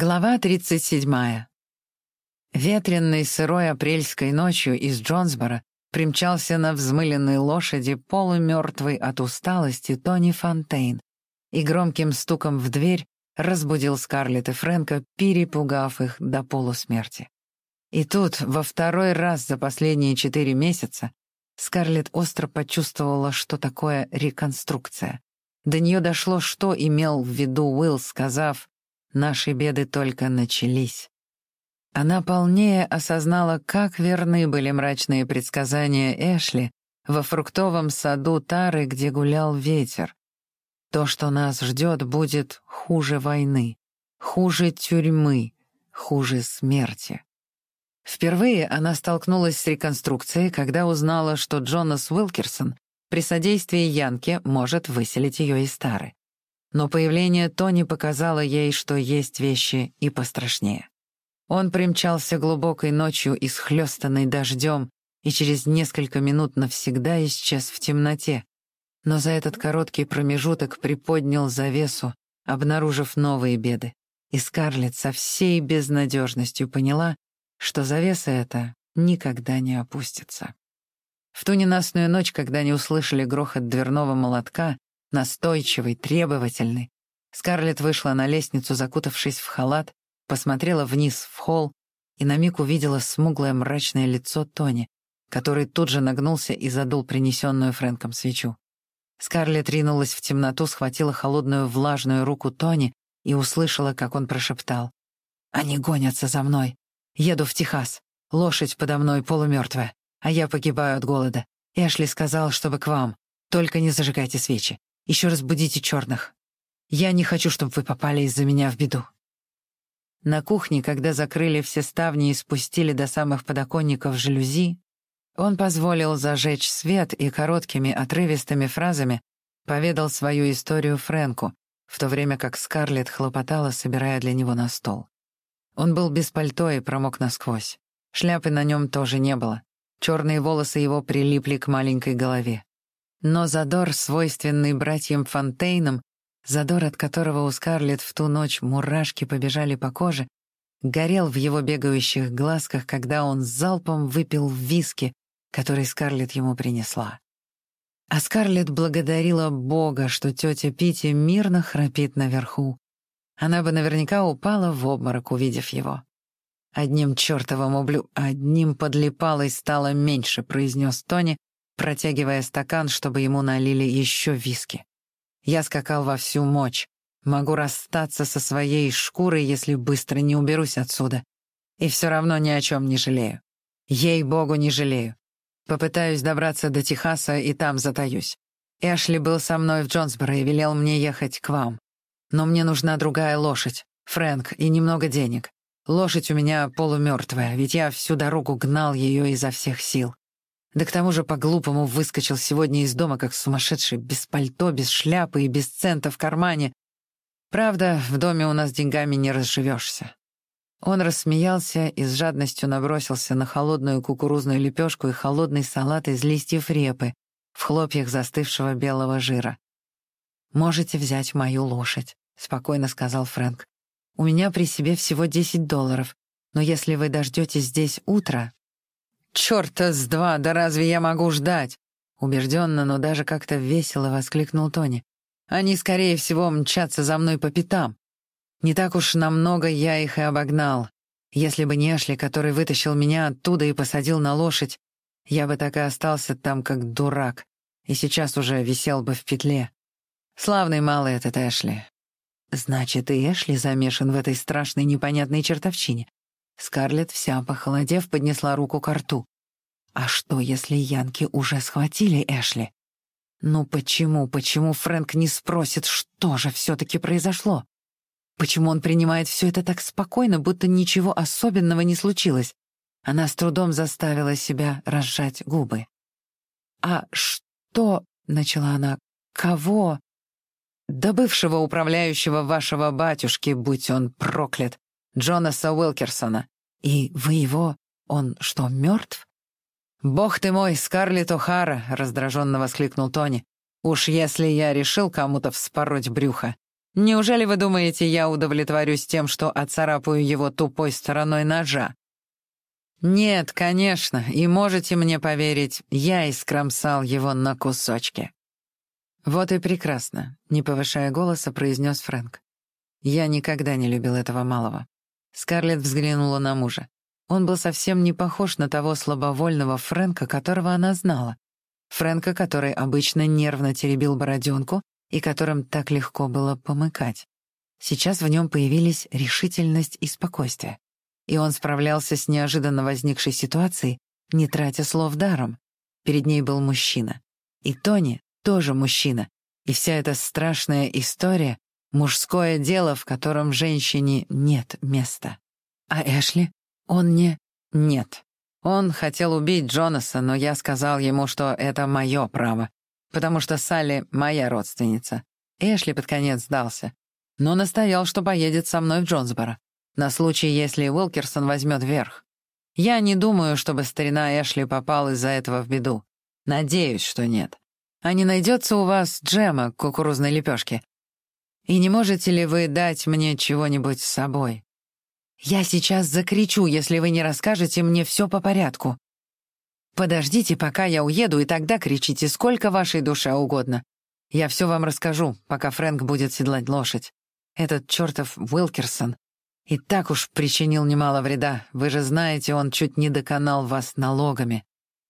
Глава 37. Ветренной сырой апрельской ночью из Джонсбора примчался на взмыленной лошади полумертвый от усталости Тони Фонтейн и громким стуком в дверь разбудил Скарлетт и Фрэнка, перепугав их до полусмерти. И тут, во второй раз за последние четыре месяца, Скарлетт остро почувствовала, что такое реконструкция. До нее дошло, что имел в виду Уилл, сказав Наши беды только начались. Она полнее осознала, как верны были мрачные предсказания Эшли во фруктовом саду Тары, где гулял ветер. То, что нас ждет, будет хуже войны, хуже тюрьмы, хуже смерти. Впервые она столкнулась с реконструкцией, когда узнала, что Джонас Уилкерсон при содействии Янки может выселить ее из Тары. Но появление Тони показало ей, что есть вещи и пострашнее. Он примчался глубокой ночью, исхлёстанной дождем, и через несколько минут навсегда исчез в темноте. Но за этот короткий промежуток приподнял завесу, обнаружив новые беды. И Скарлетт со всей безнадежностью поняла, что завеса эта никогда не опустится. В ту ненастную ночь, когда они услышали грохот дверного молотка, настойчивый, требовательный. Скарлетт вышла на лестницу, закутавшись в халат, посмотрела вниз в холл и на миг увидела смуглое мрачное лицо Тони, который тут же нагнулся и задул принесенную Фрэнком свечу. Скарлетт ринулась в темноту, схватила холодную влажную руку Тони и услышала, как он прошептал. «Они гонятся за мной. Еду в Техас. Лошадь подо мной полумертвая, а я погибаю от голода. Эшли сказал, чтобы к вам. Только не зажигайте свечи. Еще раз будите черных. Я не хочу, чтобы вы попали из-за меня в беду». На кухне, когда закрыли все ставни и спустили до самых подоконников жалюзи, он позволил зажечь свет и короткими отрывистыми фразами поведал свою историю Фрэнку, в то время как Скарлетт хлопотала, собирая для него на стол. Он был без пальто и промок насквозь. Шляпы на нем тоже не было. Черные волосы его прилипли к маленькой голове. Но задор, свойственный братьям Фонтейнам, задор, от которого у Скарлетт в ту ночь мурашки побежали по коже, горел в его бегающих глазках, когда он залпом выпил виски, который Скарлетт ему принесла. А Скарлетт благодарила Бога, что тетя Питти мирно храпит наверху. Она бы наверняка упала в обморок, увидев его. «Одним чертовым ублю... одним подлипалой стало меньше», — произнес Тони, протягивая стакан, чтобы ему налили еще виски. Я скакал во всю мощь. Могу расстаться со своей шкурой, если быстро не уберусь отсюда. И все равно ни о чем не жалею. Ей-богу, не жалею. Попытаюсь добраться до Техаса и там затаюсь. Эшли был со мной в Джонсборо и велел мне ехать к вам. Но мне нужна другая лошадь, Фрэнк, и немного денег. Лошадь у меня полумертвая, ведь я всю дорогу гнал ее изо всех сил. Да к тому же по-глупому выскочил сегодня из дома как сумасшедший, без пальто, без шляпы и без цента в кармане. Правда, в доме у нас деньгами не разживешься. Он рассмеялся и с жадностью набросился на холодную кукурузную лепешку и холодный салат из листьев репы в хлопьях застывшего белого жира. «Можете взять мою лошадь», — спокойно сказал Фрэнк. «У меня при себе всего десять долларов, но если вы дождетесь здесь утро, «Чёрта с два, да разве я могу ждать?» Убежденно, но даже как-то весело воскликнул Тони. «Они, скорее всего, мчатся за мной по пятам. Не так уж намного я их и обогнал. Если бы не Эшли, который вытащил меня оттуда и посадил на лошадь, я бы так и остался там, как дурак, и сейчас уже висел бы в петле. Славный малый этот Эшли. Значит, и Эшли замешан в этой страшной непонятной чертовщине. Скарлетт, вся похолодев, поднесла руку к рту. А что, если янки уже схватили Эшли? Ну почему, почему Фрэнк не спросит, что же все-таки произошло? Почему он принимает все это так спокойно, будто ничего особенного не случилось? Она с трудом заставила себя разжать губы. «А что?» — начала она. «Кого?» «Да бывшего управляющего вашего батюшки, будь он проклят. Джонаса Уилкерсона. И вы его... Он что, мертв? «Бог ты мой, Скарлетт О'Хара!» — раздраженно воскликнул Тони. «Уж если я решил кому-то вспороть брюхо, Неужели вы думаете, я удовлетворюсь тем, что оцарапаю его тупой стороной ножа? Нет, конечно, и можете мне поверить, я искромсал его на кусочки. Вот и прекрасно, не повышая голоса, произнес Фрэнк. Я никогда не любил этого малого. Скарлетт взглянула на мужа. Он был совсем не похож на того слабовольного Фрэнка, которого она знала. Фрэнка, который обычно нервно теребил бороденку и которым так легко было помыкать. Сейчас в нем появились решительность и спокойствие. И он справлялся с неожиданно возникшей ситуацией, не тратя слов даром. Перед ней был мужчина. И Тони тоже мужчина. И вся эта страшная история — мужское дело, в котором женщине нет места. А Эшли? Он не... Нет. Он хотел убить Джонаса, но я сказал ему, что это мое право, потому что Салли — моя родственница. Эшли под конец сдался, но настоял, что поедет со мной в Джонсборо, на случай, если Уилкерсон возьмет верх. Я не думаю, чтобы старина Эшли попал из-за этого в беду. Надеюсь, что нет. А не найдется у вас джема кукурузной лепешки? И не можете ли вы дать мне чего-нибудь с собой? Я сейчас закричу, если вы не расскажете мне все по порядку. Подождите, пока я уеду, и тогда кричите, сколько вашей душе угодно. Я все вам расскажу, пока Фрэнк будет седлать лошадь. Этот чертов Уилкерсон и так уж причинил немало вреда. Вы же знаете, он чуть не доконал вас налогами.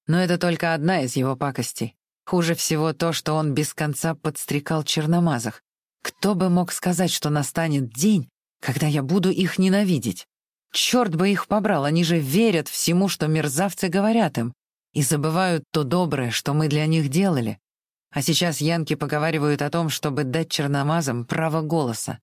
Но это только одна из его пакостей. Хуже всего то, что он без конца подстрекал черномазах. Кто бы мог сказать, что настанет день, когда я буду их ненавидеть. Черт бы их побрал, они же верят всему, что мерзавцы говорят им, и забывают то доброе, что мы для них делали. А сейчас янки поговаривают о том, чтобы дать черномазам право голоса.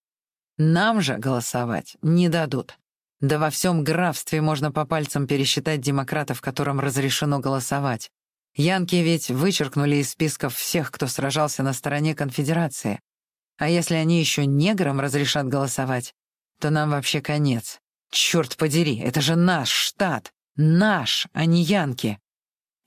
Нам же голосовать не дадут. Да во всем графстве можно по пальцам пересчитать демократов, которым разрешено голосовать. Янки ведь вычеркнули из списков всех, кто сражался на стороне конфедерации. А если они еще неграм разрешат голосовать, то нам вообще конец. Черт подери, это же наш штат. Наш, а не Янки.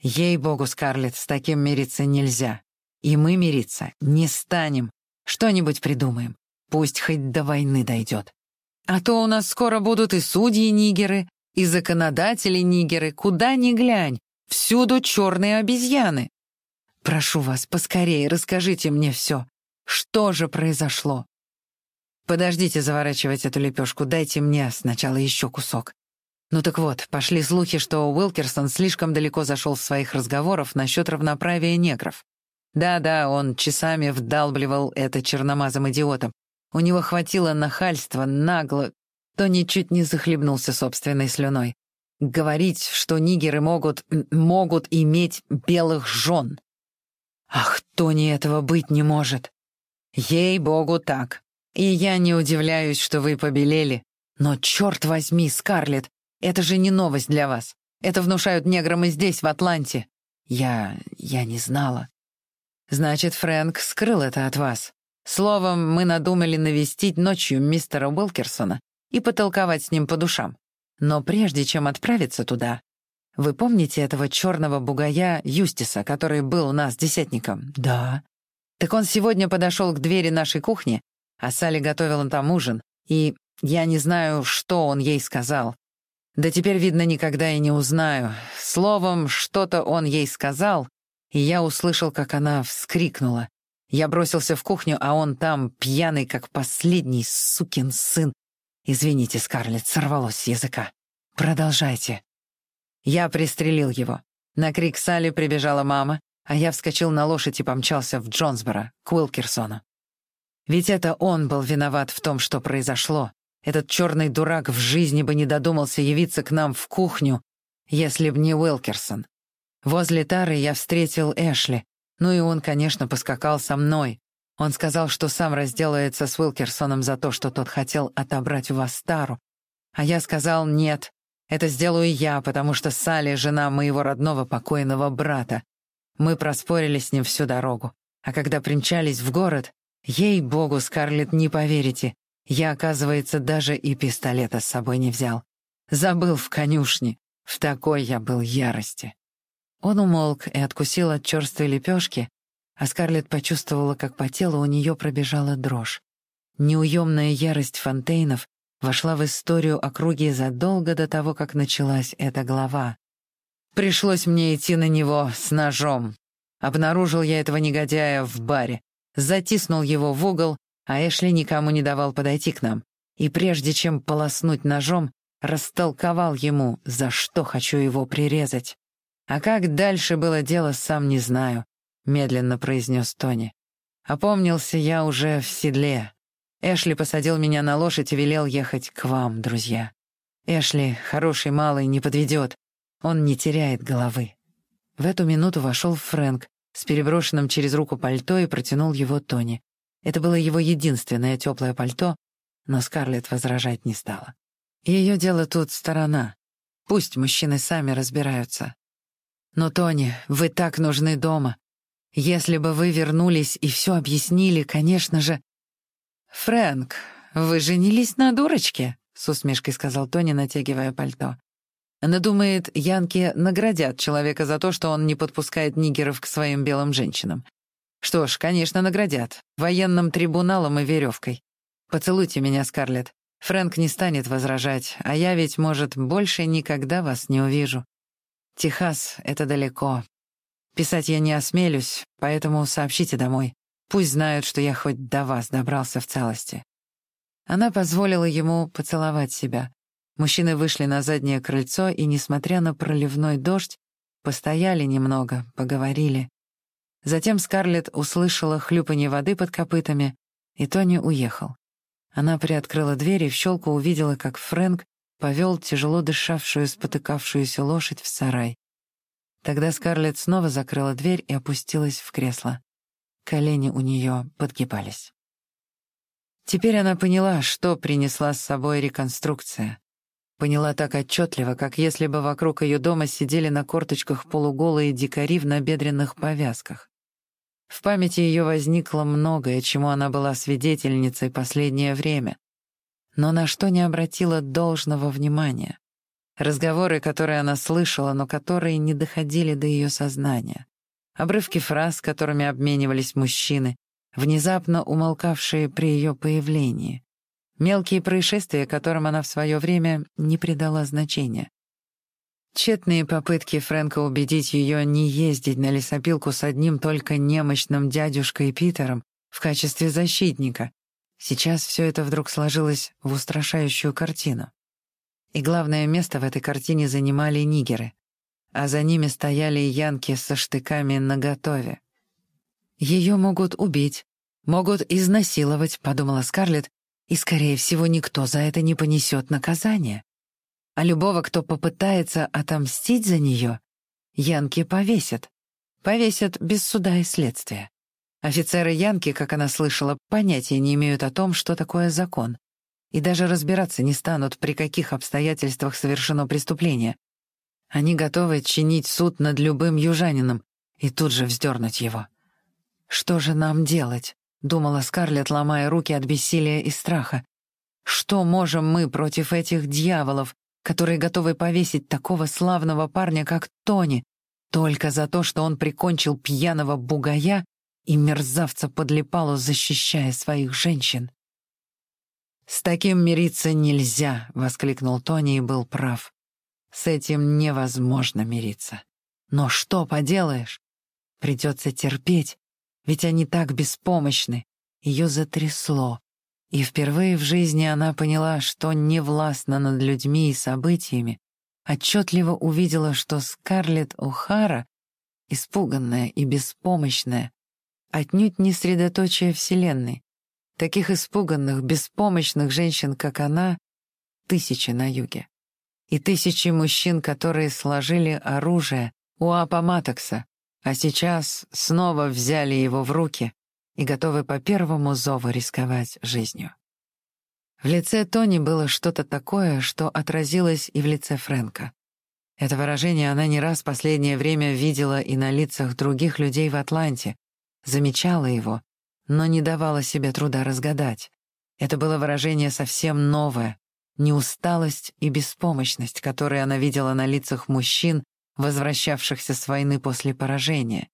Ей-богу, Скарлетт, с таким мириться нельзя. И мы мириться не станем. Что-нибудь придумаем. Пусть хоть до войны дойдет. А то у нас скоро будут и судьи-нигеры, и законодатели-нигеры, куда ни глянь. Всюду черные обезьяны. Прошу вас, поскорее расскажите мне все. Что же произошло? «Подождите заворачивать эту лепешку, дайте мне сначала еще кусок». Ну так вот, пошли слухи, что Уилкерсон слишком далеко зашел в своих разговорах насчет равноправия негров. Да-да, он часами вдалбливал это черномазым идиотом. У него хватило нахальства, нагло, то ничуть не захлебнулся собственной слюной. Говорить, что нигеры могут... могут иметь белых жен. Ах, Тони этого быть не может. Ей-богу, так. И я не удивляюсь, что вы побелели. Но черт возьми, Скарлетт, это же не новость для вас. Это внушают неграм и здесь, в Атланте. Я... я не знала. Значит, Фрэнк скрыл это от вас. Словом, мы надумали навестить ночью мистера Уилкерсона и потолковать с ним по душам. Но прежде чем отправиться туда... Вы помните этого черного бугая Юстиса, который был у нас десятником? Да. Так он сегодня подошел к двери нашей кухни а Салли готовила там ужин, и я не знаю, что он ей сказал. Да теперь, видно, никогда и не узнаю. Словом, что-то он ей сказал, и я услышал, как она вскрикнула. Я бросился в кухню, а он там, пьяный, как последний сукин сын. Извините, Скарлетт, сорвалось с языка. Продолжайте. Я пристрелил его. На крик Салли прибежала мама, а я вскочил на лошадь и помчался в Джонсборо, к Уилкерсону. Ведь это он был виноват в том, что произошло. Этот черный дурак в жизни бы не додумался явиться к нам в кухню, если б не Уилкерсон. Возле Тары я встретил Эшли. Ну и он, конечно, поскакал со мной. Он сказал, что сам разделается с Уилкерсоном за то, что тот хотел отобрать у вас Тару. А я сказал «нет». Это сделаю я, потому что Салли — жена моего родного покойного брата. Мы проспорили с ним всю дорогу. А когда примчались в город, Ей-богу, Скарлетт, не поверите. Я, оказывается, даже и пистолета с собой не взял. Забыл в конюшне. В такой я был ярости. Он умолк и откусил от черствой лепешки, а Скарлетт почувствовала, как по телу у нее пробежала дрожь. Неуемная ярость Фонтейнов вошла в историю округи задолго до того, как началась эта глава. Пришлось мне идти на него с ножом. Обнаружил я этого негодяя в баре, затиснул его в угол, а Эшли никому не давал подойти к нам. И прежде чем полоснуть ножом, растолковал ему, за что хочу его прирезать. А как дальше было дело, сам не знаю, медленно произнес Тони. Опомнился я уже в седле. Эшли посадил меня на лошадь и велел ехать к вам, друзья. Эшли, хороший малый, не подведет. Он не теряет головы. В эту минуту вошел Фрэнк с переброшенным через руку пальто и протянул его Тони. Это было его единственное теплое пальто, но Скарлетт возражать не стала. Ее дело тут сторона. Пусть мужчины сами разбираются. Но, Тони, вы так нужны дома. Если бы вы вернулись и все объяснили, конечно же... «Фрэнк, вы женились на дурочке?» — с усмешкой сказал Тони, натягивая пальто. Она думает, янки наградят человека за то, что он не подпускает нигеров к своим белым женщинам. Что ж, конечно, наградят. Военным трибуналом и веревкой. Поцелуйте меня, Скарлетт. Фрэнк не станет возражать, а я ведь, может, больше никогда вас не увижу. Техас — это далеко. Писать я не осмелюсь, поэтому сообщите домой. Пусть знают, что я хоть до вас добрался в целости». Она позволила ему поцеловать себя. Мужчины вышли на заднее крыльцо и, несмотря на проливной дождь, постояли немного, поговорили. Затем Скарлетт услышала хлюпанье воды под копытами, и Тони уехал. Она приоткрыла дверь и в щелку увидела, как Фрэнк повел тяжело дышавшую, спотыкавшуюся лошадь в сарай. Тогда Скарлетт снова закрыла дверь и опустилась в кресло. Колени у нее подгибались. Теперь она поняла, что принесла с собой реконструкция. Поняла так отчетливо, как если бы вокруг ее дома сидели на корточках полуголые дикари в набедренных повязках. В памяти ее возникло многое, чему она была свидетельницей последнее время, но на что не обратила должного внимания. Разговоры, которые она слышала, но которые не доходили до ее сознания. Обрывки фраз, которыми обменивались мужчины, внезапно умолкавшие при ее появлении. Мелкие происшествия, которым она в свое время не придала значения. Тщетные попытки Фрэнка убедить ее не ездить на лесопилку с одним только немощным дядюшкой Питером в качестве защитника. Сейчас все это вдруг сложилось в устрашающую картину. И главное место в этой картине занимали нигеры, а за ними стояли янки со штыками наготове. «Ее могут убить, могут изнасиловать», — подумала Скарлетт, «и, скорее всего, никто за это не понесет наказание. А любого, кто попытается отомстить за нее, янки повесят. Повесят без суда и следствия. Офицеры Янки, как она слышала, понятия не имеют о том, что такое закон и даже разбираться не станут, при каких обстоятельствах совершено преступление. Они готовы чинить суд над любым южанином и тут же вздернуть его. «Что же нам делать?» — думала Скарлетт, ломая руки от бессилия и страха. «Что можем мы против этих дьяволов, которые готовы повесить такого славного парня, как Тони, только за то, что он прикончил пьяного бугая и мерзавца подлипалу, защищая своих женщин?» «С таким мириться нельзя», — воскликнул Тони и был прав. «С этим невозможно мириться. Но что поделаешь? Придется терпеть, ведь они так беспомощны». Ее затрясло, и впервые в жизни она поняла, что не властна над людьми и событиями, отчетливо увидела, что Скарлетт О'Хара, испуганная и беспомощная, отнюдь не средоточие Вселенной, Таких испуганных, беспомощных женщин, как она, тысячи на юге. И тысячи мужчин, которые сложили оружие у Апоматокса, а сейчас снова взяли его в руки и готовы по первому зову рисковать жизнью. В лице Тони было что-то такое, что отразилось и в лице Фрэнка. Это выражение она не раз последнее время видела и на лицах других людей в Атланте, замечала его но не давала себе труда разгадать. Это было выражение совсем новое, не усталость и беспомощность, которые она видела на лицах мужчин, возвращавшихся с войны после поражения.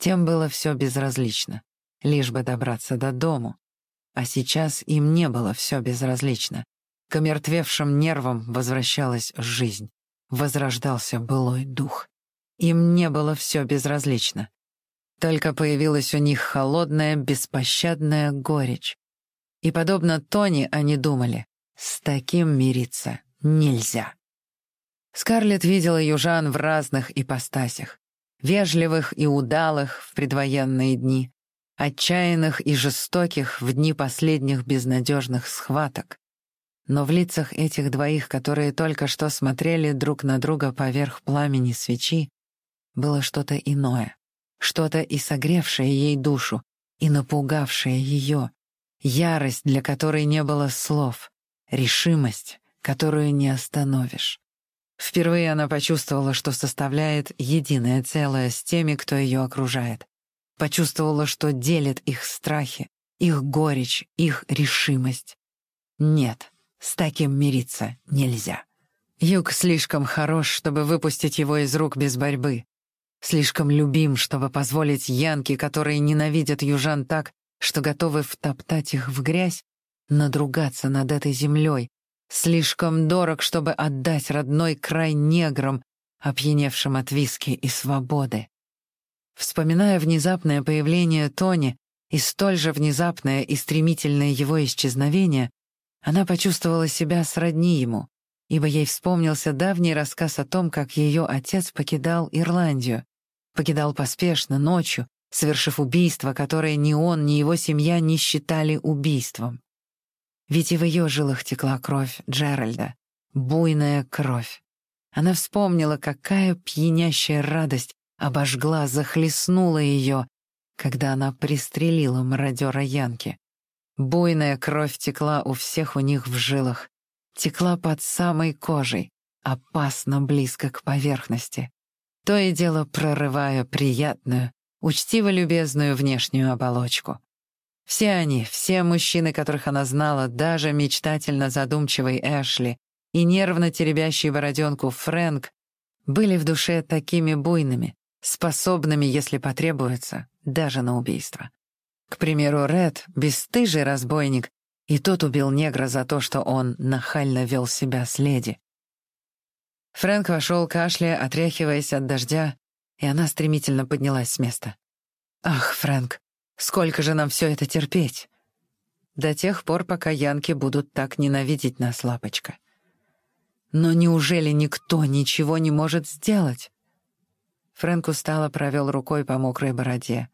Тем было все безразлично, лишь бы добраться до дому. А сейчас им не было все безразлично. К омертвевшим нервам возвращалась жизнь. Возрождался былой дух. Им не было все безразлично. Только появилась у них холодная, беспощадная горечь. И, подобно Тони, они думали, с таким мириться нельзя. Скарлетт видела южан в разных ипостасях. Вежливых и удалых в предвоенные дни, отчаянных и жестоких в дни последних безнадежных схваток. Но в лицах этих двоих, которые только что смотрели друг на друга поверх пламени свечи, было что-то иное, что-то и согревшее ей душу, и напугавшее ее, ярость, для которой не было слов, решимость, которую не остановишь. Впервые она почувствовала, что составляет единое целое с теми, кто ее окружает. Почувствовала, что делит их страхи, их горечь, их решимость. Нет, с таким мириться нельзя. Юг слишком хорош, чтобы выпустить его из рук без борьбы. Слишком любим, чтобы позволить янки, которые ненавидят южан так, что готовы втоптать их в грязь, надругаться над этой землей. Слишком дорог, чтобы отдать родной край неграм, опьяневшим от виски и свободы. Вспоминая внезапное появление Тони и столь же внезапное и стремительное его исчезновение, она почувствовала себя сродни ему, ибо ей вспомнился давний рассказ о том, как ее отец покидал Ирландию, покидал поспешно, ночью, совершив убийство, которое ни он, ни его семья не считали убийством. Ведь и в ее жилах текла кровь Джеральда, буйная кровь. Она вспомнила, какая пьянящая радость обожгла, захлестнула ее, когда она пристрелила мародера Янки. Буйная кровь текла у всех у них в жилах, текла под самой кожей, опасно близко к поверхности, то и дело прорывая приятную, учтиво-любезную внешнюю оболочку. Все они, все мужчины, которых она знала, даже мечтательно задумчивый Эшли и нервно теребящий бороденку Фрэнк, были в душе такими буйными, способными, если потребуется, даже на убийство. К примеру, Ред, бесстыжий разбойник, и тот убил негра за то, что он нахально вел себя с леди. Фрэнк вошел, кашляя, отряхиваясь от дождя, и она стремительно поднялась с места. «Ах, Фрэнк, сколько же нам все это терпеть?» «До тех пор, пока янки будут так ненавидеть нас, лапочка». «Но неужели никто ничего не может сделать?» Фрэнк устало провел рукой по мокрой бороде.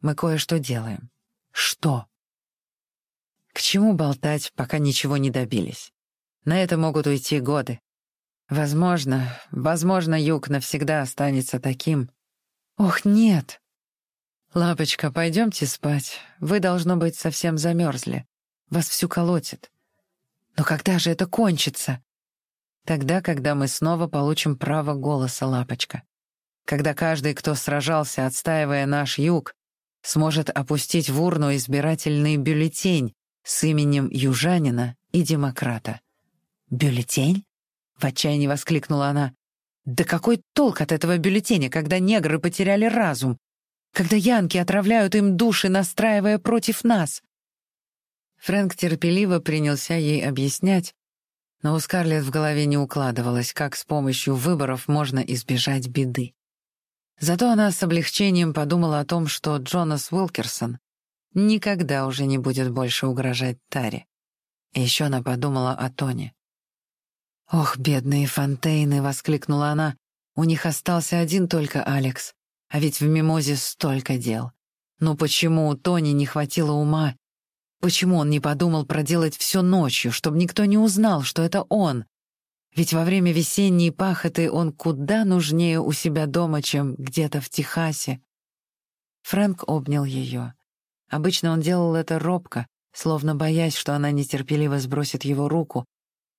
«Мы кое-что делаем». «Что?» «К чему болтать, пока ничего не добились? На это могут уйти годы. Возможно, возможно, юг навсегда останется таким. Ох, нет. Лапочка, пойдемте спать. Вы, должно быть, совсем замерзли. Вас всю колотит. Но когда же это кончится? Тогда, когда мы снова получим право голоса, Лапочка. Когда каждый, кто сражался, отстаивая наш юг, сможет опустить в урну избирательный бюллетень с именем южанина и демократа. Бюллетень? В отчаянии воскликнула она. «Да какой толк от этого бюллетеня, когда негры потеряли разум? Когда янки отравляют им души, настраивая против нас?» Фрэнк терпеливо принялся ей объяснять, но у Скарлетт в голове не укладывалось, как с помощью выборов можно избежать беды. Зато она с облегчением подумала о том, что Джонас Уилкерсон никогда уже не будет больше угрожать Таре. Еще она подумала о Тоне. «Ох, бедные Фонтейны!» — воскликнула она. «У них остался один только Алекс. А ведь в Мимозе столько дел. Но почему у Тони не хватило ума? Почему он не подумал проделать все ночью, чтобы никто не узнал, что это он? Ведь во время весенней пахоты он куда нужнее у себя дома, чем где-то в Техасе». Фрэнк обнял ее. Обычно он делал это робко, словно боясь, что она нетерпеливо сбросит его руку,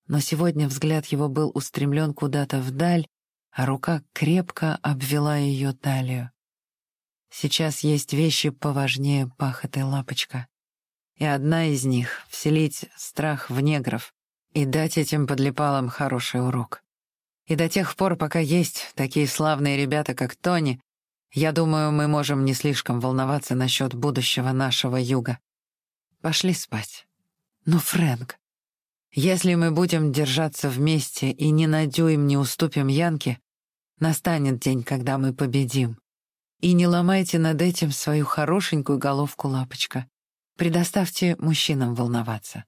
но сегодня взгляд его был устремлен куда-то вдаль, а рука крепко обвела ее талию. Сейчас есть вещи поважнее пахоты лапочка. И одна из них — вселить страх в негров и дать этим подлипалам хороший урок. И до тех пор, пока есть такие славные ребята, как Тони, я думаю, мы можем не слишком волноваться насчет будущего нашего юга. пошли спать. Но, Фрэнк, если мы будем держаться вместе и ни на дюйм не уступим Янке, настанет день, когда мы победим. И не ломайте над этим свою хорошенькую головку, лапочка. Предоставьте мужчинам волноваться.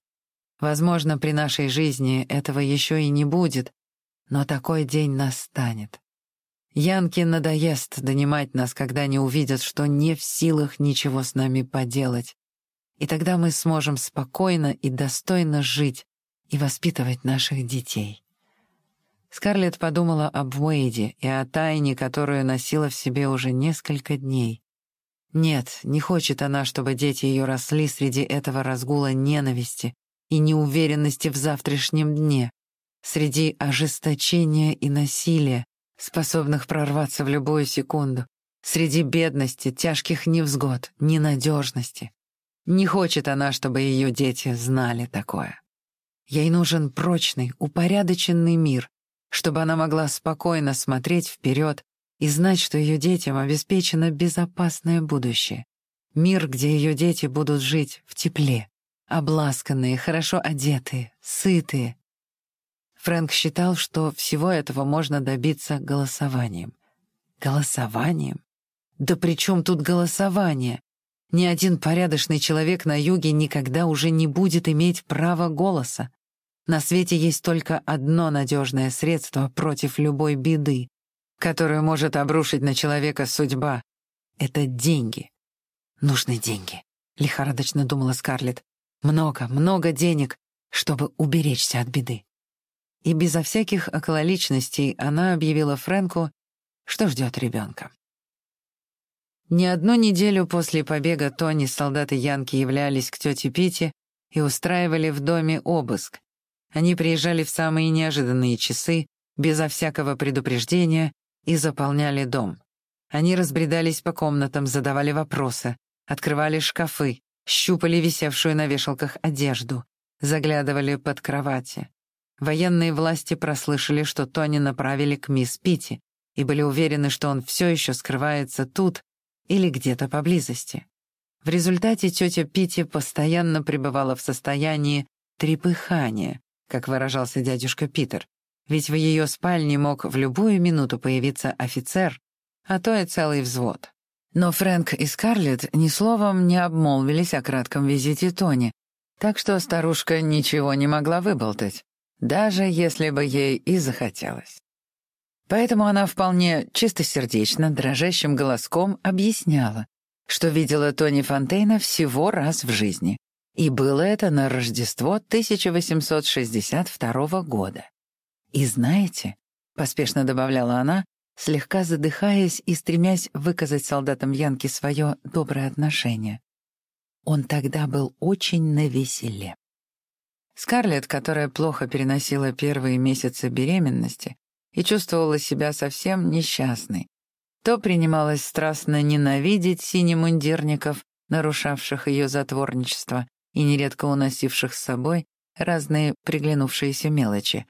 Возможно, при нашей жизни этого еще и не будет, но такой день настанет. Янке надоест донимать нас, когда они увидят, что не в силах ничего с нами поделать. И тогда мы сможем спокойно и достойно жить и воспитывать наших детей. Скарлетт подумала об Уэйде и о тайне, которую носила в себе уже несколько дней. Нет, не хочет она, чтобы дети ее росли среди этого разгула ненависти и неуверенности в завтрашнем дне, среди ожесточения и насилия, способных прорваться в любую секунду, среди бедности, тяжких невзгод, ненадежности. Не хочет она, чтобы ее дети знали такое. Ей нужен прочный, упорядоченный мир, чтобы она могла спокойно смотреть вперед и знать, что ее детям обеспечено безопасное будущее. Мир, где ее дети будут жить в тепле, обласканные, хорошо одетые, сытые. Фрэнк считал, что всего этого можно добиться голосованием. Голосованием? Да при чем тут голосование? Ни один порядочный человек на юге никогда уже не будет иметь права голоса. На свете есть только одно надежное средство против любой беды, которую может обрушить на человека судьба. Это деньги. Нужны деньги, лихорадочно думала Скарлетт. Много, много денег, чтобы уберечься от беды. И безо всяких окололичностей она объявила Фрэнку, что ждет ребенка. Не одну неделю после побега Тони солдаты Янки являлись к тете Пити и устраивали в доме обыск, они приезжали в самые неожиданные часы, безо всякого предупреждения, и заполняли дом. Они разбредались по комнатам, задавали вопросы, открывали шкафы, щупали висевшую на вешалках одежду, заглядывали под кровати. Военные власти прослышали, что Тони направили к мисс Питти и были уверены, что он все еще скрывается тут или где-то поблизости. В результате тетя Питти постоянно пребывала в состоянии трепыхания, как выражался дядюшка Питер, ведь в ее спальне мог в любую минуту появиться офицер, а то и целый взвод. Но Фрэнк и Скарлетт ни словом не обмолвились о кратком визите Тони, так что старушка ничего не могла выболтать, даже если бы ей и захотелось. Поэтому она вполне чистосердечно, дрожащим голоском объясняла, что видела Тони Фонтейна всего раз в жизни, и было это на Рождество 1862 года. «И знаете», — поспешно добавляла она, слегка задыхаясь и стремясь выказать солдатам Янки свое доброе отношение, он тогда был очень навеселе. Скарлетт, которая плохо переносила первые месяцы беременности и чувствовала себя совсем несчастной, то принималась страстно ненавидеть синемундирников, нарушавших ее затворничество, и нередко уносивших с собой разные приглянувшиеся мелочи,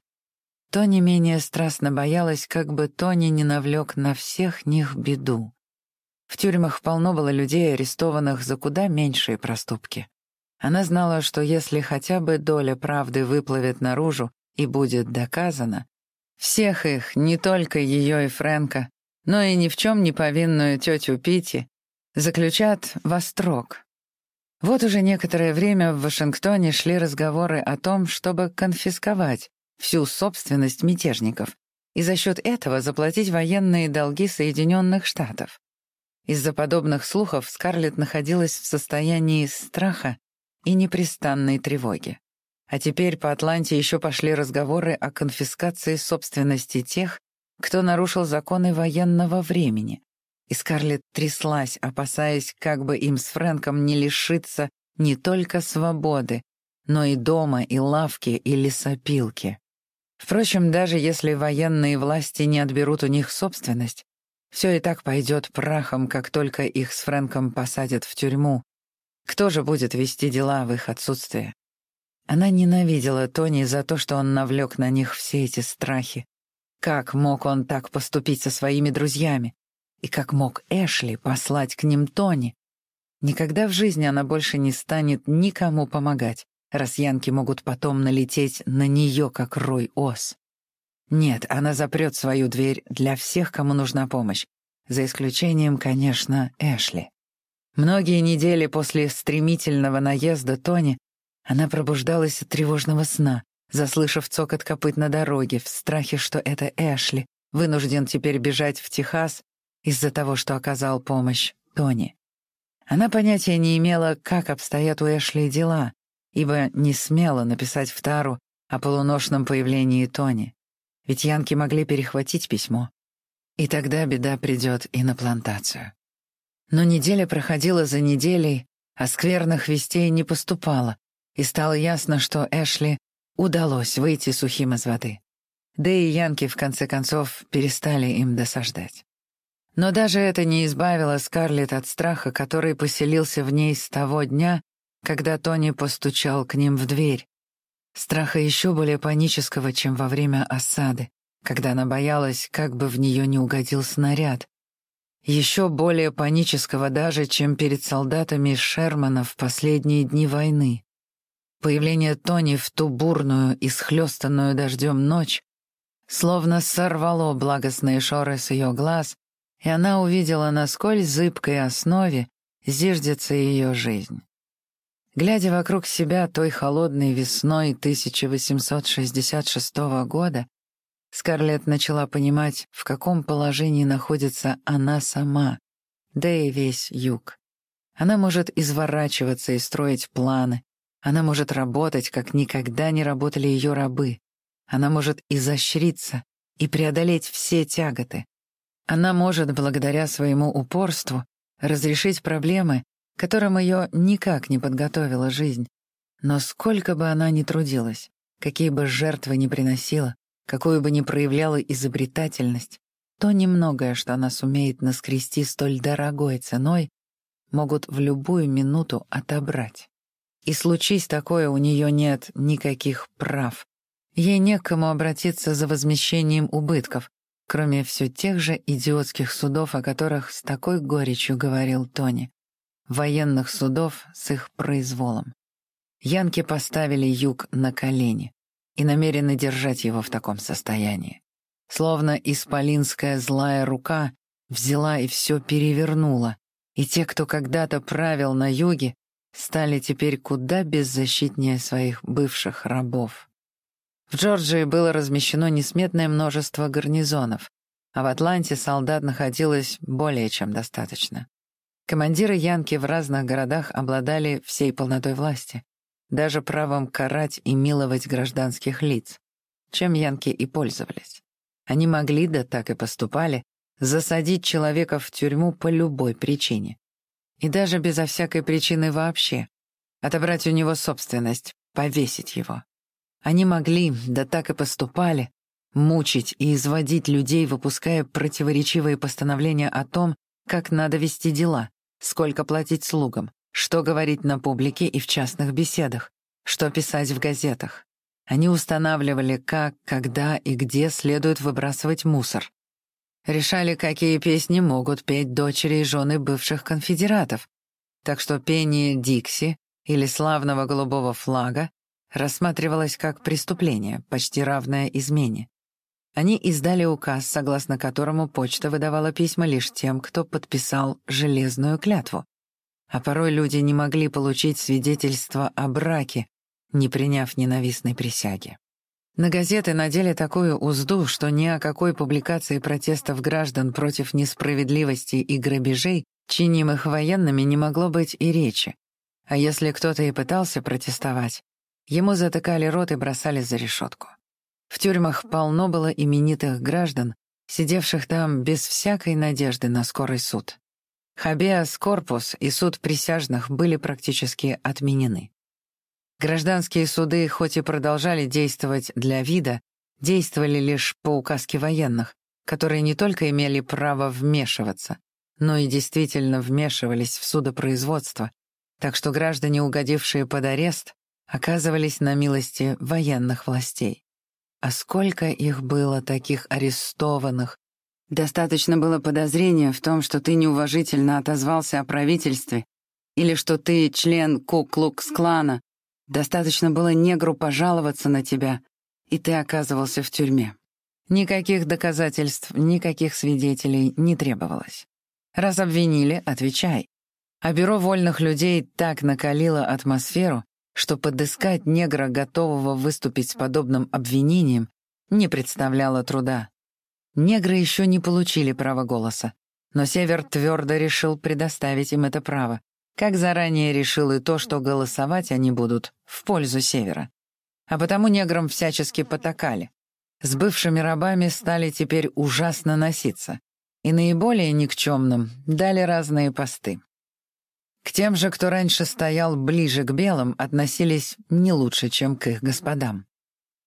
то не менее страстно боялась, как бы Тони не навлек на всех них беду. В тюрьмах полно было людей, арестованных за куда меньшие проступки. Она знала, что если хотя бы доля правды выплывет наружу и будет доказана, всех их, не только ее и Фрэнка, но и ни в чем не повинную тетю Пити, заключат во строк, вот уже некоторое время в Вашингтоне шли разговоры о том, чтобы конфисковать всю собственность мятежников и за счет этого заплатить военные долги Соединенных Штатов. Из-за подобных слухов Скарлетт находилась в состоянии страха и непрестанной тревоги. А теперь по Атланте еще пошли разговоры о конфискации собственности тех, кто нарушил законы военного времени, и Скарлетт тряслась, опасаясь, как бы им с Фрэнком не лишиться не только свободы, но и дома, и лавки, и лесопилки. Впрочем, даже если военные власти не отберут у них собственность, все и так пойдет прахом, как только их с Фрэнком посадят в тюрьму. Кто же будет вести дела в их отсутствие? Она ненавидела Тони за то, что он навлек на них все эти страхи. Как мог он так поступить со своими друзьями? И как мог Эшли послать к ним Тони? Никогда в жизни она больше не станет никому помогать, раз янки могут потом налететь на нее, как рой ос. Нет, она запрет свою дверь для всех, кому нужна помощь, за исключением, конечно, Эшли. Многие недели после стремительного наезда Тони она пробуждалась от тревожного сна, заслышав цокот копыт на дороге, в страхе, что это Эшли, вынужден теперь бежать в Техас из-за того, что оказал помощь Тони. Она понятия не имела, как обстоят у Эшли дела, ибо не смела написать в Тару о полуношном появлении Тони. Ведь янки могли перехватить письмо. И тогда беда придет и на плантацию. Но неделя проходила за неделей, а скверных вестей не поступало, и стало ясно, что Эшли удалось выйти сухим из воды. Да и янки, в конце концов, перестали им досаждать. Но даже это не избавило Скарлетт от страха, который поселился в ней с того дня, когда Тони постучал к ним в дверь. Страха еще более панического, чем во время осады, когда она боялась, как бы в нее не угодил снаряд. Еще более панического даже, чем перед солдатами Шермана в последние дни войны. Появление Тони в ту бурную и схлестанную дождем ночь словно сорвало благостные шоры с ее глаз, и она увидела, на сколь зыбкой основе зиждется ее жизнь. Глядя вокруг себя той холодной весной 1866 года, Скарлетт начала понимать, в каком положении находится она сама, да и весь юг. Она может изворачиваться и строить планы, она может работать, как никогда не работали ее рабы. Она может изощриться и преодолеть все тяготы. Она может, благодаря своему упорству, разрешить проблемы, которым ее никак не подготовила жизнь. Но сколько бы она ни трудилась, какие бы жертвы ни приносила, какую бы ни проявляла изобретательность, то немногое, что она сумеет наскрести столь дорогой ценой, могут в любую минуту отобрать. И случись такое, у нее нет никаких прав. Ей некому обратиться за возмещением убытков, кроме все тех же идиотских судов, о которых с такой горечью говорил Тони. Военных судов с их произволом. Янки поставили юг на колени и намерены держать его в таком состоянии. Словно исполинская злая рука взяла и все перевернула, и те, кто когда-то правил на юге, стали теперь куда беззащитнее своих бывших рабов. В Джорджии было размещено несметное множество гарнизонов, а в Атланте солдат находилось более чем достаточно. Командиры Янки в разных городах обладали всей полнотой власти, даже правом карать и миловать гражданских лиц, чем Янки и пользовались. Они могли, да так и поступали, засадить человека в тюрьму по любой причине, и даже безо всякой причины вообще. Отобрать у него собственность, повесить его. Они могли, да так и поступали, мучить и изводить людей, выпуская противоречивые постановления о том, как надо вести дела, сколько платить слугам, что говорить на публике и в частных беседах, что писать в газетах. Они устанавливали, как, когда и где следует выбрасывать мусор, решали, какие песни могут петь дочери и жены бывших конфедератов, так что пение «Дикси» или «Славного голубого флага» рассматривалось как преступление, почти равное измене. Они издали указ, согласно которому почта выдавала письма лишь тем, кто подписал железную клятву. А порой люди не могли получить свидетельство о браке, не приняв ненавистной присяги. На газеты надели такую узду, что ни о какой публикации протестов граждан против несправедливости и грабежей, чинимых военными, не могло быть и речи. А если кто-то и пытался протестовать, ему затыкали рот и бросали за решетку. В тюрьмах полно было именитых граждан, сидевших там без всякой надежды на скорый суд. Хабеас корпус и суд присяжных были практически отменены. Гражданские суды, хоть и продолжали действовать для вида, действовали лишь по указке военных, которые не только имели право вмешиваться, но и действительно вмешивались в судопроизводство, так что граждане, угодившие под арест, оказывались на милости военных властей. А сколько их было, таких арестованных? Достаточно было подозрения в том, что ты неуважительно отозвался о правительстве, или что ты член Ку-Клукс-клана. Достаточно было негру пожаловаться на тебя, и ты оказывался в тюрьме. Никаких доказательств, никаких свидетелей не требовалось. Раз обвинили, отвечай. А бюро вольных людей так накалило атмосферу, что подыскать негра, готового выступить с подобным обвинением, не представляло труда. Негры еще не получили права голоса, но Север твердо решил предоставить им это право, как заранее решил и то, что голосовать они будут в пользу Севера. А потому неграм всячески потакали. С бывшими рабами стали теперь ужасно носиться, и наиболее никчемным дали разные посты. К тем же, кто раньше стоял ближе к белым, относились не лучше, чем к их господам.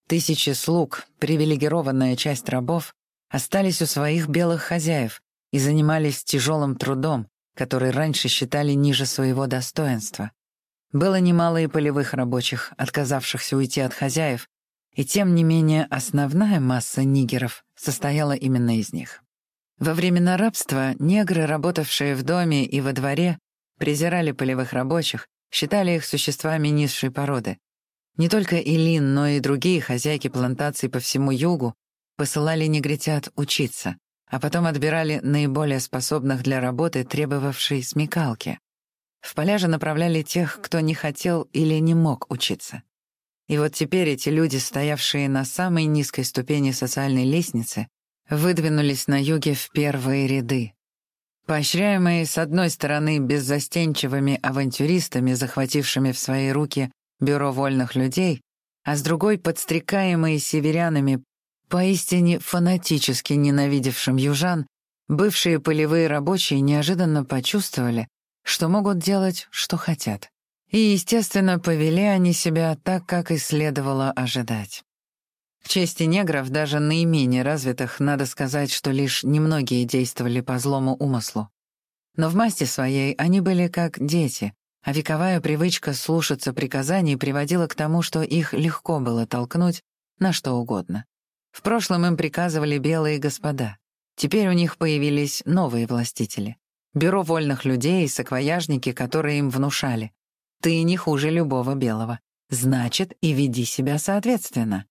Тысячи слуг, привилегированная часть рабов, остались у своих белых хозяев и занимались тяжелым трудом, который раньше считали ниже своего достоинства. Было немало и полевых рабочих, отказавшихся уйти от хозяев, и тем не менее основная масса нигеров состояла именно из них. Во времена рабства негры, работавшие в доме и во дворе, презирали полевых рабочих, считали их существами низшей породы. Не только Илин, но и другие хозяйки плантаций по всему югу посылали негритят учиться, а потом отбирали наиболее способных для работы, требовавшей смекалки. В поля же направляли тех, кто не хотел или не мог учиться. И вот теперь эти люди, стоявшие на самой низкой ступени социальной лестницы, выдвинулись на юге в первые ряды. Поощряемые, с одной стороны, беззастенчивыми авантюристами, захватившими в свои руки бюро вольных людей, а с другой — подстрекаемые северянами, поистине фанатически ненавидевшим южан, бывшие полевые рабочие неожиданно почувствовали, что могут делать, что хотят. И, естественно, повели они себя так, как и следовало ожидать. К чести негров, даже наименее развитых, надо сказать, что лишь немногие действовали по злому умыслу. Но в масти своей они были как дети, а вековая привычка слушаться приказаний приводила к тому, что их легко было толкнуть на что угодно. В прошлом им приказывали белые господа. Теперь у них появились новые властители. Бюро вольных людей и саквояжники, которые им внушали. Ты не хуже любого белого. Значит, и веди себя соответственно.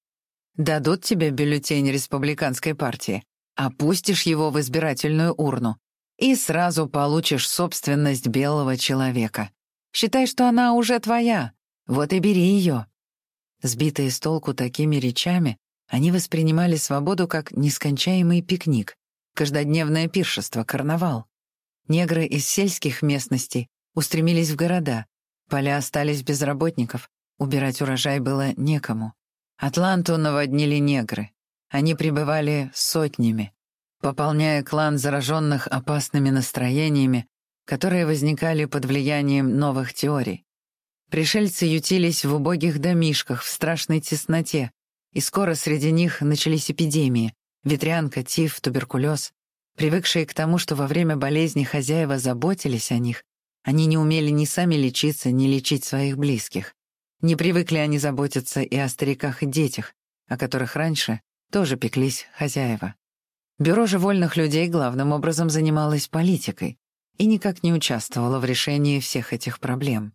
Дадут тебе бюллетень республиканской партии, опустишь его в избирательную урну и сразу получишь собственность белого человека. Считай, что она уже твоя, вот и бери ее. Сбитые с толку такими речами, они воспринимали свободу как нескончаемый пикник, каждодневное пиршество, карнавал. Негры из сельских местностей устремились в города, поля остались без работников, убирать урожай было некому. Атланту наводнили негры. Они пребывали сотнями, пополняя клан зараженных опасными настроениями, которые возникали под влиянием новых теорий. Пришельцы ютились в убогих домишках в страшной тесноте, и скоро среди них начались эпидемии — ветрянка, тиф, туберкулез. Привыкшие к тому, что во время болезни хозяева заботились о них, они не умели ни сами лечиться, ни лечить своих близких. Не привыкли они заботиться и о стариках и детях, о которых раньше тоже пеклись хозяева. Бюро же вольных людей главным образом занималось политикой и никак не участвовало в решении всех этих проблем.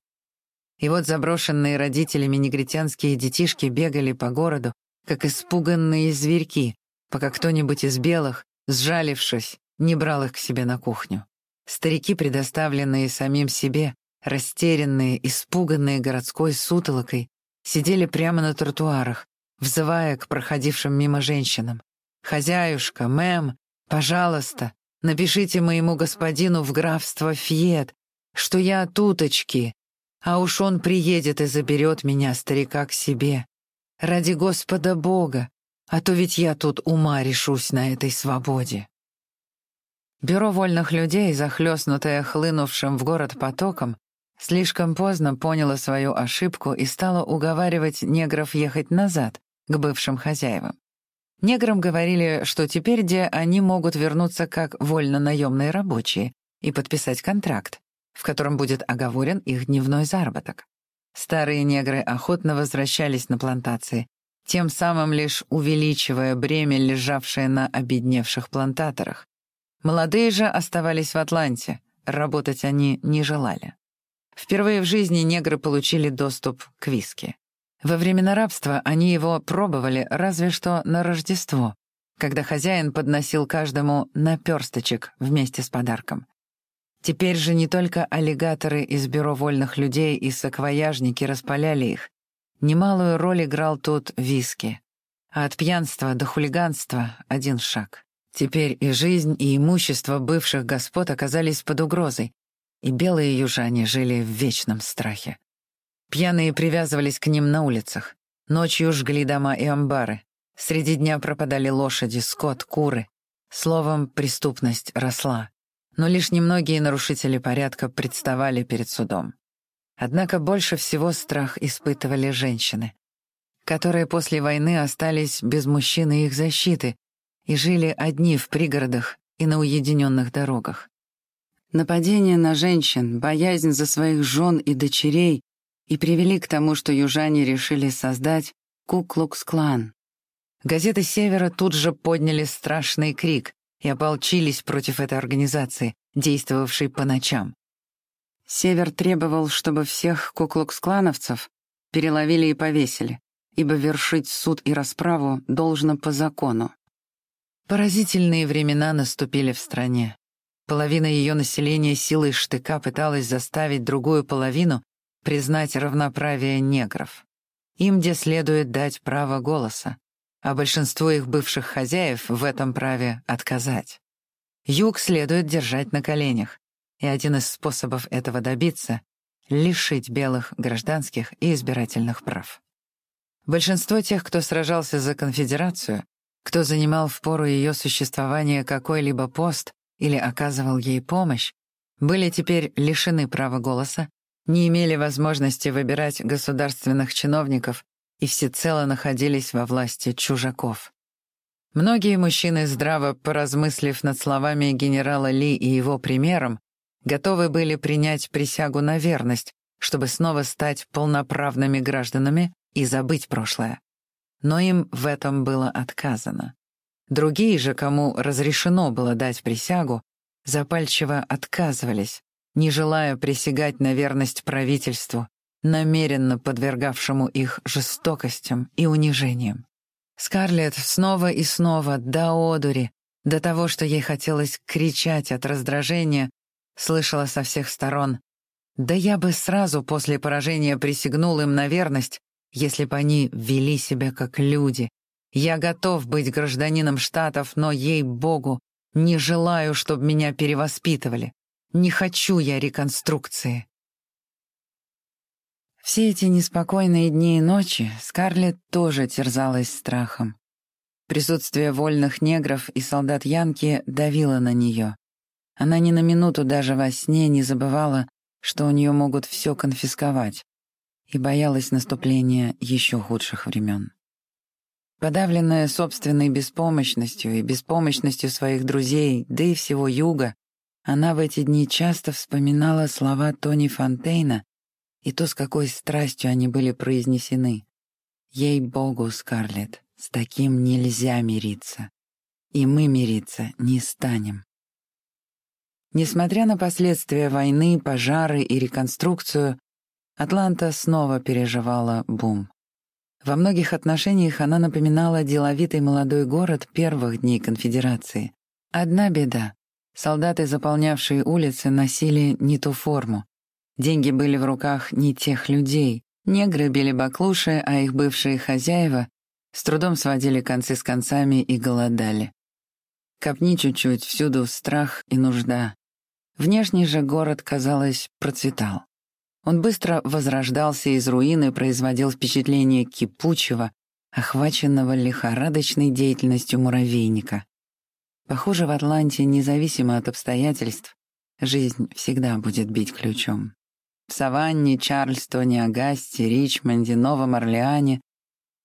И вот заброшенные родителями негритянские детишки бегали по городу, как испуганные зверьки, пока кто-нибудь из белых, сжалившись, не брал их к себе на кухню. Старики, предоставленные самим себе, растерянные, испуганные городской сутолокой, сидели прямо на тротуарах, взывая к проходившим мимо женщинам. «Хозяюшка, мэм, пожалуйста, напишите моему господину в графство Фьет, что я туточки, а уж он приедет и заберет меня, старика, к себе. Ради Господа Бога, а то ведь я тут ума решусь на этой свободе». Бюро вольных людей, захлестнутое хлынувшим в город потоком, Слишком поздно поняла свою ошибку и стала уговаривать негров ехать назад, к бывшим хозяевам. Неграм говорили, что теперь где они могут вернуться как вольно-наемные рабочие и подписать контракт, в котором будет оговорен их дневной заработок. Старые негры охотно возвращались на плантации, тем самым лишь увеличивая бремя, лежавшее на обедневших плантаторах. Молодые же оставались в Атланте, работать они не желали. Впервые в жизни негры получили доступ к виски. Во времена рабства они его пробовали разве что на Рождество, когда хозяин подносил каждому наперсточек вместе с подарком. Теперь же не только аллигаторы из бюро вольных людей и саквояжники распаляли их. Немалую роль играл тут виски. А от пьянства до хулиганства — один шаг. Теперь и жизнь, и имущество бывших господ оказались под угрозой, и белые южане жили в вечном страхе. Пьяные привязывались к ним на улицах, ночью жгли дома и амбары, среди дня пропадали лошади, скот, куры. Словом, преступность росла, но лишь немногие нарушители порядка представали перед судом. Однако больше всего страх испытывали женщины, которые после войны остались без мужчины их защиты и жили одни в пригородах и на уединенных дорогах. Нападение на женщин, боязнь за своих жен и дочерей и привели к тому, что южане решили создать Куклукс-клан. Газеты Севера тут же подняли страшный крик и ополчились против этой организации, действовавшей по ночам. Север требовал, чтобы всех куклукс-клановцев переловили и повесили, ибо вершить суд и расправу должно по закону. Поразительные времена наступили в стране. Половина ее населения силой штыка пыталась заставить другую половину признать равноправие негров. Им где следует дать право голоса, а большинству их бывших хозяев в этом праве отказать. Юг следует держать на коленях, и один из способов этого добиться — лишить белых гражданских и избирательных прав. Большинство тех, кто сражался за конфедерацию, кто занимал в пору ее существования какой-либо пост, или оказывал ей помощь, были теперь лишены права голоса, не имели возможности выбирать государственных чиновников и всецело находились во власти чужаков. Многие мужчины, здраво поразмыслив над словами генерала Ли и его примером, готовы были принять присягу на верность, чтобы снова стать полноправными гражданами и забыть прошлое. Но им в этом было отказано. Другие же, кому разрешено было дать присягу, запальчиво отказывались, не желая присягать на верность правительству, намеренно подвергавшему их жестокостям и унижениям. Скарлетт снова и снова, до одури, до того, что ей хотелось кричать от раздражения, слышала со всех сторон. «Да я бы сразу после поражения присягнул им на верность, если бы они вели себя как люди, я готов быть гражданином Штатов, но, ей-богу, не желаю, чтобы меня перевоспитывали. Не хочу я реконструкции. Все эти неспокойные дни и ночи Скарлетт тоже терзалась страхом. Присутствие вольных негров и солдат Янки давило на нее. Она ни на минуту даже во сне не забывала, что у нее могут все конфисковать, и боялась наступления еще худших времен. Подавленная собственной беспомощностью и беспомощностью своих друзей, да и всего юга, она в эти дни часто вспоминала слова Тони Фонтейна и то, с какой страстью они были произнесены. «Ей-богу, Скарлетт, с таким нельзя мириться. И мы мириться не станем». Несмотря на последствия войны, пожары и реконструкцию, Атланта снова переживала бум. Во многих отношениях она напоминала деловитый молодой город первых дней конфедерации. Одна беда. Солдаты, заполнявшие улицы, носили не ту форму. Деньги были в руках не тех людей. Негры били баклуши, а их бывшие хозяева с трудом сводили концы с концами и голодали. Копни чуть-чуть, всюду страх и нужда. Внешний же город, казалось, процветал. Он быстро возрождался из руины, производил впечатление кипучего, охваченного лихорадочной деятельностью муравейника. Похоже, в Атланте, независимо от обстоятельств, жизнь всегда будет бить ключом. В Саванне, Чарльстоне, Агасте, Ричмонде, Новом Орлеане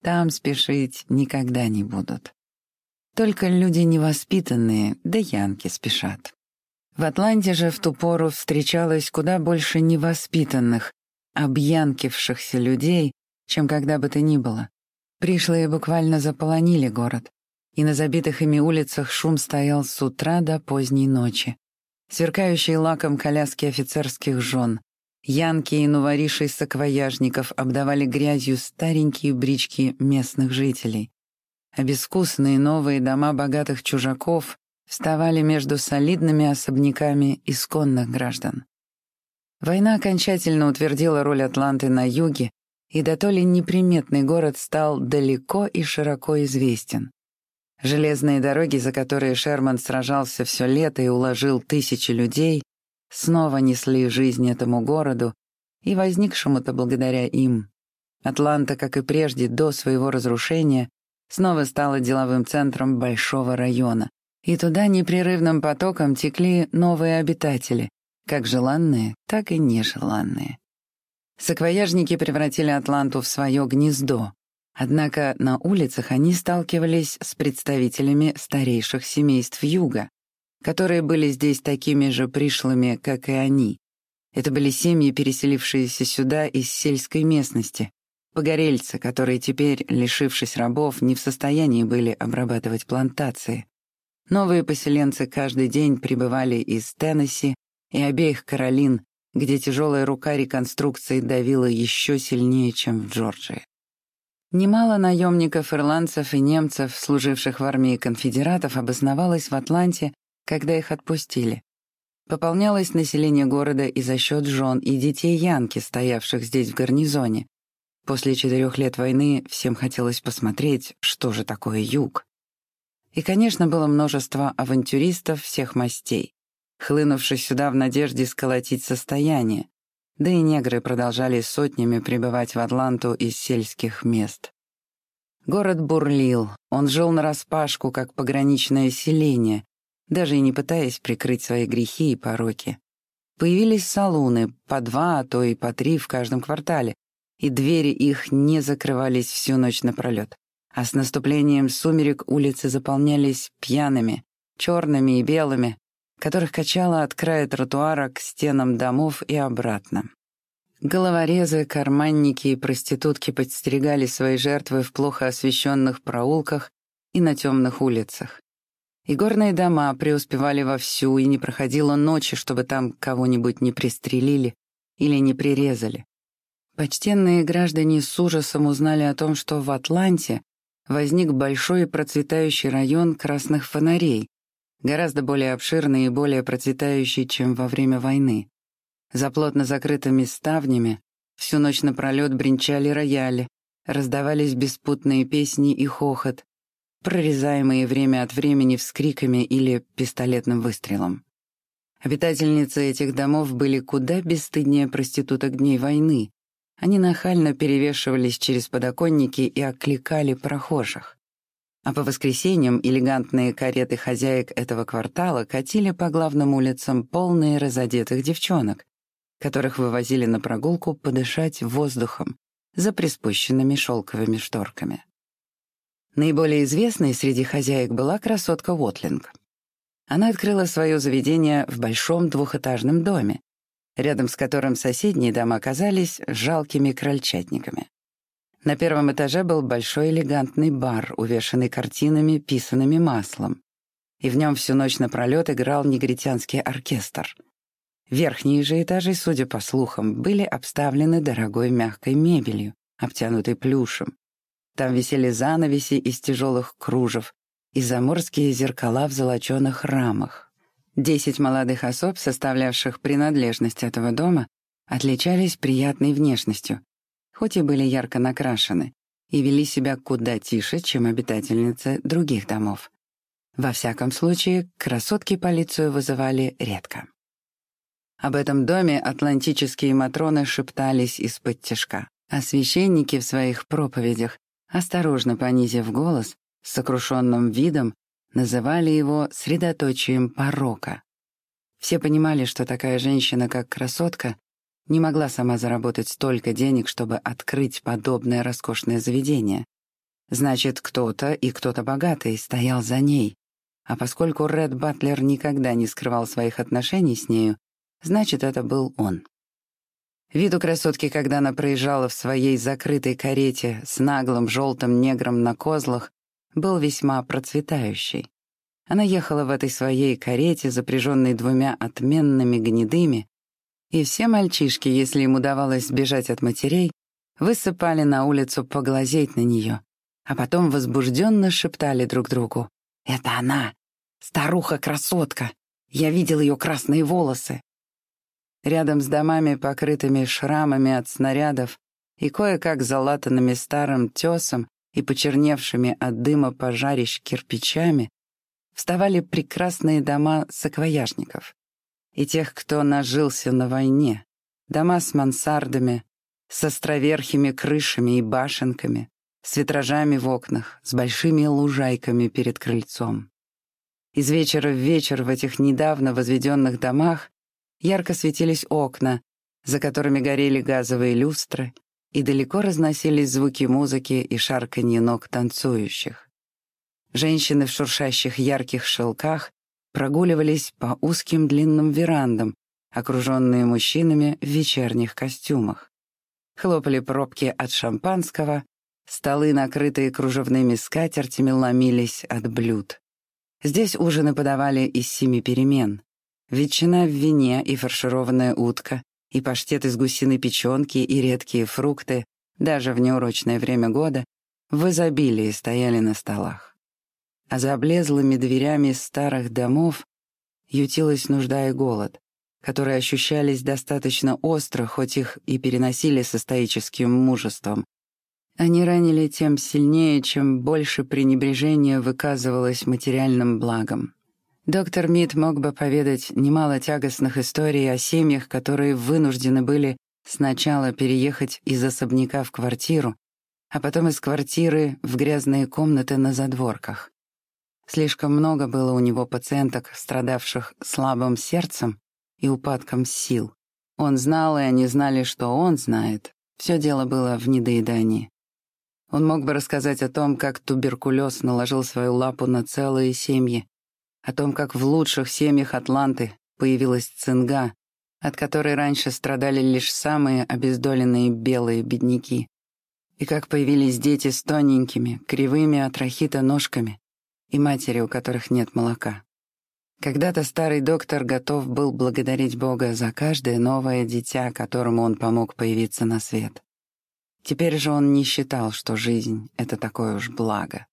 там спешить никогда не будут. Только люди невоспитанные, да янки спешат. В Атланте же в ту пору встречалось куда больше невоспитанных, объянкившихся людей, чем когда бы то ни было. Пришлые буквально заполонили город, и на забитых ими улицах шум стоял с утра до поздней ночи. Сверкающие лаком коляски офицерских жен, Янки и нувориши саквояжников обдавали грязью старенькие брички местных жителей. А новые дома богатых чужаков вставали между солидными особняками исконных граждан. Война окончательно утвердила роль Атланты на юге, и до то ли неприметный город стал далеко и широко известен. Железные дороги, за которые Шерман сражался все лето и уложил тысячи людей, снова несли жизнь этому городу и возникшему-то благодаря им. Атланта, как и прежде, до своего разрушения, снова стала деловым центром большого района, и туда непрерывным потоком текли новые обитатели, как желанные, так и нежеланные. Саквояжники превратили Атланту в свое гнездо, Однако на улицах они сталкивались с представителями старейших семейств Юга, которые были здесь такими же пришлыми, как и они. Это были семьи, переселившиеся сюда из сельской местности, погорельцы, которые теперь, лишившись рабов, не в состоянии были обрабатывать плантации. Новые поселенцы каждый день прибывали из Теннесси и обеих Каролин, где тяжелая рука реконструкции давила еще сильнее, чем в Джорджии. Немало наемников-ирландцев и немцев, служивших в армии конфедератов, обосновалось в Атланте, когда их отпустили. Пополнялось население города и за счет жен и детей Янки, стоявших здесь в гарнизоне. После четырех лет войны всем хотелось посмотреть, что же такое юг. И, конечно, было множество авантюристов всех мастей, хлынувших сюда в надежде сколотить состояние, да и негры продолжали сотнями прибывать в Атланту из сельских мест. Город бурлил, он жил нараспашку, как пограничное селение, даже и не пытаясь прикрыть свои грехи и пороки. Появились салуны, по два, а то и по три в каждом квартале, и двери их не закрывались всю ночь напролет. А с наступлением сумерек улицы заполнялись пьяными, черными и белыми, которых качало от края тротуара к стенам домов и обратно. Головорезы, карманники и проститутки подстерегали свои жертвы в плохо освещенных проулках и на темных улицах. И горные дома преуспевали вовсю, и не проходило ночи, чтобы там кого-нибудь не пристрелили или не прирезали. Почтенные граждане с ужасом узнали о том, что в Атланте возник большой и процветающий район красных фонарей, гораздо более обширный и более процветающий, чем во время войны. За плотно закрытыми ставнями всю ночь напролет бренчали рояли, раздавались беспутные песни и хохот, прорезаемые время от времени вскриками или пистолетным выстрелом. Обитательницы этих домов были куда бесстыднее проституток дней войны. Они нахально перевешивались через подоконники и окликали прохожих. А по воскресеньям элегантные кареты хозяек этого квартала катили по главным улицам полные разодетых девчонок, которых вывозили на прогулку подышать воздухом за приспущенными шелковыми шторками. Наиболее известной среди хозяек была красотка Уотлинг. Она открыла свое заведение в большом двухэтажном доме, рядом с которым соседние дома оказались жалкими крольчатниками. На первом этаже был большой элегантный бар, увешанный картинами, писанными маслом. И в нем всю ночь напролет играл негритянский оркестр. Верхние же этажи, судя по слухам, были обставлены дорогой мягкой мебелью, обтянутой плюшем. Там висели занавеси из тяжелых кружев и заморские зеркала в золоченых рамах. Десять молодых особ, составлявших принадлежность этого дома, отличались приятной внешностью, хоть и были ярко накрашены, и вели себя куда тише, чем обитательницы других домов. Во всяком случае, красотки полицию вызывали редко. Об этом доме атлантические матроны шептались из-под тяжка, а священники в своих проповедях, осторожно понизив голос, с сокрушенным видом, называли его средоточием порока. Все понимали, что такая женщина, как красотка, не могла сама заработать столько денег, чтобы открыть подобное роскошное заведение. Значит, кто-то, и кто-то богатый, стоял за ней. А поскольку Ред Батлер никогда не скрывал своих отношений с нею, значит, это был он. Вид у красотки, когда она проезжала в своей закрытой карете с наглым желтым негром на козлах, был весьма процветающий. Она ехала в этой своей карете, запряженной двумя отменными гнедыми, И все мальчишки, если им удавалось сбежать от матерей, высыпали на улицу поглазеть на нее, а потом возбужденно шептали друг другу. «Это она! Старуха-красотка! Я видел ее красные волосы!» Рядом с домами, покрытыми шрамами от снарядов и кое-как залатанными старым тесом и почерневшими от дыма пожарищ кирпичами, вставали прекрасные дома саквояжников и тех, кто нажился на войне, дома с мансардами, с островерхими крышами и башенками, с витражами в окнах, с большими лужайками перед крыльцом. Из вечера в вечер в этих недавно возведенных домах ярко светились окна, за которыми горели газовые люстры, и далеко разносились звуки музыки и шарканье ног танцующих. Женщины в шуршащих ярких шелках прогуливались по узким длинным верандам, окруженные мужчинами в вечерних костюмах. Хлопали пробки от шампанского, столы, накрытые кружевными скатертями, ломились от блюд. Здесь ужины подавали из семи перемен. Ветчина в вине и фаршированная утка, и паштет из гусиной печенки, и редкие фрукты, даже в неурочное время года, в изобилии стояли на столах. А за облезлыми дверями старых домов ютилась нужда и голод, которые ощущались достаточно остро, хоть их и переносили со стоическим мужеством, они ранили тем сильнее, чем больше пренебрежения выказывалось материальным благом. Доктор Мид мог бы поведать немало тягостных историй о семьях, которые вынуждены были сначала переехать из особняка в квартиру, а потом из квартиры в грязные комнаты на задворках. Слишком много было у него пациенток, страдавших слабым сердцем и упадком сил. Он знал, и они знали, что он знает. Все дело было в недоедании. Он мог бы рассказать о том, как туберкулез наложил свою лапу на целые семьи, о том, как в лучших семьях Атланты появилась цинга, от которой раньше страдали лишь самые обездоленные белые бедняки, и как появились дети с тоненькими, кривыми от рахита ножками и матери, у которых нет молока. Когда-то старый доктор готов был благодарить Бога за каждое новое дитя, которому он помог появиться на свет. Теперь же он не считал, что жизнь — это такое уж благо.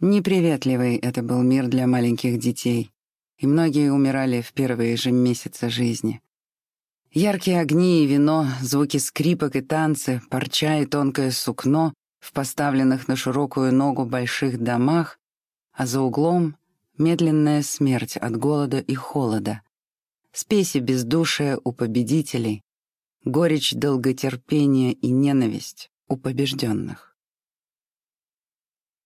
Неприветливый это был мир для маленьких детей, и многие умирали в первые же месяцы жизни. Яркие огни и вино, звуки скрипок и танцы, парча и тонкое сукно в поставленных на широкую ногу больших домах, а за углом — медленная смерть от голода и холода, спеси бездушия у победителей, горечь долготерпения и ненависть у побежденных.